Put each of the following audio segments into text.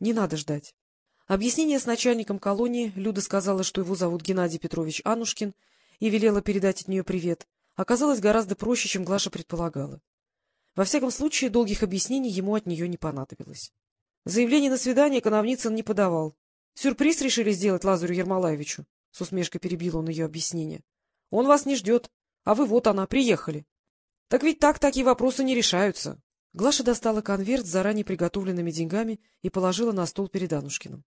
Не надо ждать. Объяснение с начальником колонии, Люда сказала, что его зовут Геннадий Петрович Анушкин, и велела передать от нее привет, оказалось гораздо проще, чем Глаша предполагала. Во всяком случае, долгих объяснений ему от нее не понадобилось. Заявление на свидание Коновницын не подавал. Сюрприз решили сделать Лазарю Ермолаевичу. С усмешкой перебил он ее объяснение. — Он вас не ждет, а вы вот она, приехали. — Так ведь так такие вопросы не решаются. Глаша достала конверт с заранее приготовленными деньгами и положила на стол перед Анушкиным.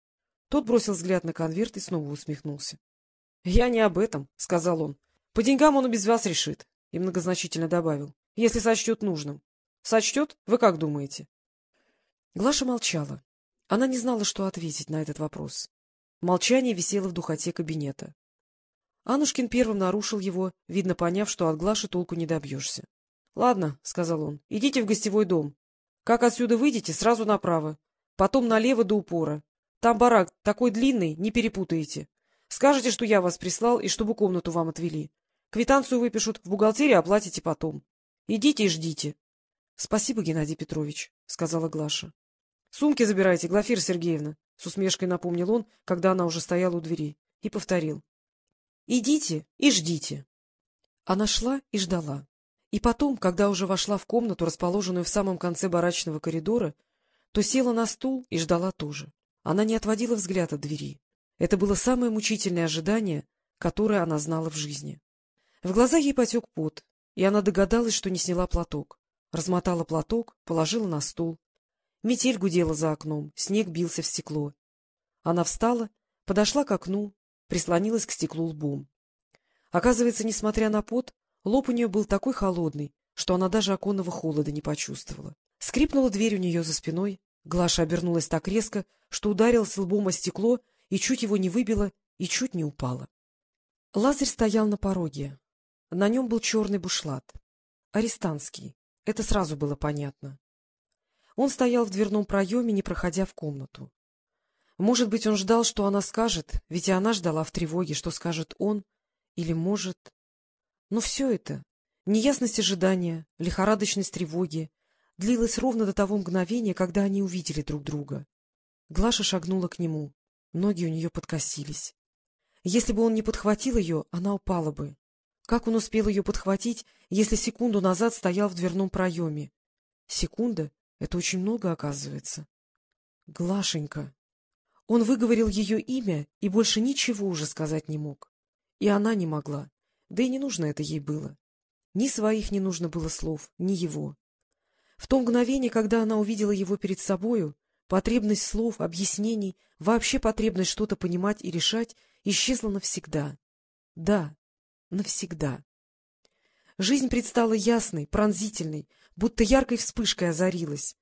Тот бросил взгляд на конверт и снова усмехнулся. — Я не об этом, — сказал он. — По деньгам он и без вас решит. И многозначительно добавил. — Если сочтет нужным. — Сочтет? Вы как думаете? Глаша молчала. Она не знала, что ответить на этот вопрос. Молчание висело в духоте кабинета. Анушкин первым нарушил его, видно поняв, что от Глаши толку не добьешься. — Ладно, — сказал он, — идите в гостевой дом. Как отсюда выйдете, сразу направо. Потом налево до упора. Там барак такой длинный, не перепутаете. Скажете, что я вас прислал и чтобы комнату вам отвели. Квитанцию выпишут, в бухгалтерии оплатите потом. Идите и ждите. — Спасибо, Геннадий Петрович, — сказала Глаша. — Сумки забирайте, Глафира Сергеевна, — с усмешкой напомнил он, когда она уже стояла у двери, и повторил. — Идите и ждите. Она шла и ждала. И потом, когда уже вошла в комнату, расположенную в самом конце барачного коридора, то села на стул и ждала тоже. Она не отводила взгляд от двери. Это было самое мучительное ожидание, которое она знала в жизни. В глаза ей потек пот, и она догадалась, что не сняла платок. Размотала платок, положила на стул. Метель гудела за окном, снег бился в стекло. Она встала, подошла к окну, прислонилась к стеклу лбом. Оказывается, несмотря на пот, лоб у нее был такой холодный, что она даже оконного холода не почувствовала. Скрипнула дверь у нее за спиной, Глаша обернулась так резко, что ударилась лбом о стекло и чуть его не выбила и чуть не упала. Лазарь стоял на пороге. На нем был черный бушлат. Арестантский. Это сразу было понятно. Он стоял в дверном проеме, не проходя в комнату. Может быть, он ждал, что она скажет, ведь и она ждала в тревоге, что скажет он, или может... Но все это, неясность ожидания, лихорадочность тревоги, длилось ровно до того мгновения, когда они увидели друг друга. Глаша шагнула к нему, ноги у нее подкосились. Если бы он не подхватил ее, она упала бы. Как он успел ее подхватить, если секунду назад стоял в дверном проеме? Секунда — это очень много, оказывается. Глашенька. Он выговорил ее имя и больше ничего уже сказать не мог. И она не могла, да и не нужно это ей было. Ни своих не нужно было слов, ни его. В то мгновение, когда она увидела его перед собою, потребность слов, объяснений, вообще потребность что-то понимать и решать исчезла навсегда. Да, навсегда. Жизнь предстала ясной, пронзительной, будто яркой вспышкой озарилась.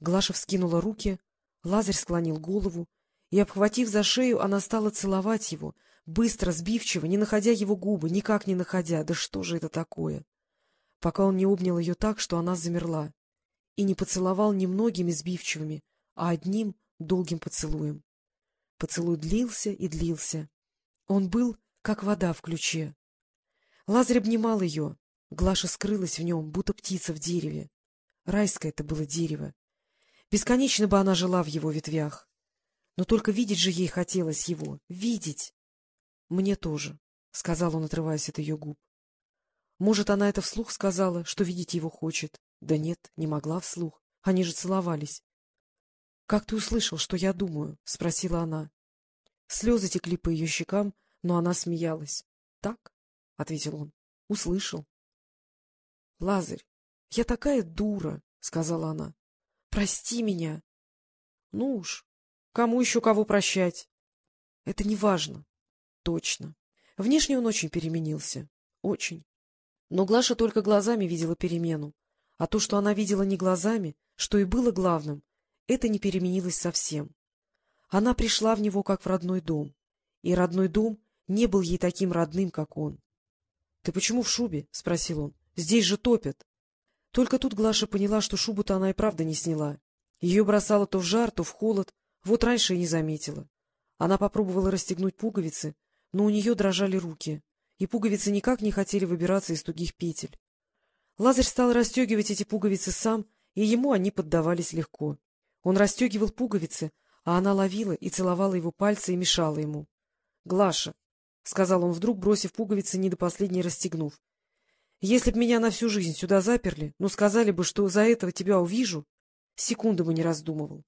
Глаша вскинула руки, Лазарь склонил голову, и, обхватив за шею, она стала целовать его, быстро, сбивчиво, не находя его губы, никак не находя. Да что же это такое? Пока он не обнял ее так, что она замерла и не поцеловал немногими сбивчивыми, а одним долгим поцелуем. Поцелуй длился и длился. Он был, как вода в ключе. Лазарь обнимал ее. Глаша скрылась в нем, будто птица в дереве. Райское это было дерево. Бесконечно бы она жила в его ветвях. Но только видеть же ей хотелось его. Видеть! — Мне тоже, — сказал он, отрываясь от ее губ. Может, она это вслух сказала, что видеть его хочет. Да нет, не могла вслух. Они же целовались. — Как ты услышал, что я думаю? — спросила она. Слезы текли по ее щекам, но она смеялась. — Так, — ответил он, — услышал. — Лазарь, я такая дура, — сказала она. — Прости меня. — Ну уж, кому еще кого прощать? — Это не важно. — Точно. Внешне он очень переменился. Очень. Но Глаша только глазами видела перемену. А то, что она видела не глазами, что и было главным, это не переменилось совсем. Она пришла в него как в родной дом, и родной дом не был ей таким родным, как он. — Ты почему в шубе? — спросил он. — Здесь же топят. Только тут Глаша поняла, что шубу-то она и правда не сняла. Ее бросало то в жар, то в холод, вот раньше и не заметила. Она попробовала расстегнуть пуговицы, но у нее дрожали руки, и пуговицы никак не хотели выбираться из тугих петель. Лазарь стал расстегивать эти пуговицы сам, и ему они поддавались легко. Он расстегивал пуговицы, а она ловила и целовала его пальцы и мешала ему. — Глаша, — сказал он вдруг, бросив пуговицы, не до последней расстегнув, — если б меня на всю жизнь сюда заперли, ну, сказали бы, что за этого тебя увижу, секунды бы не раздумывал.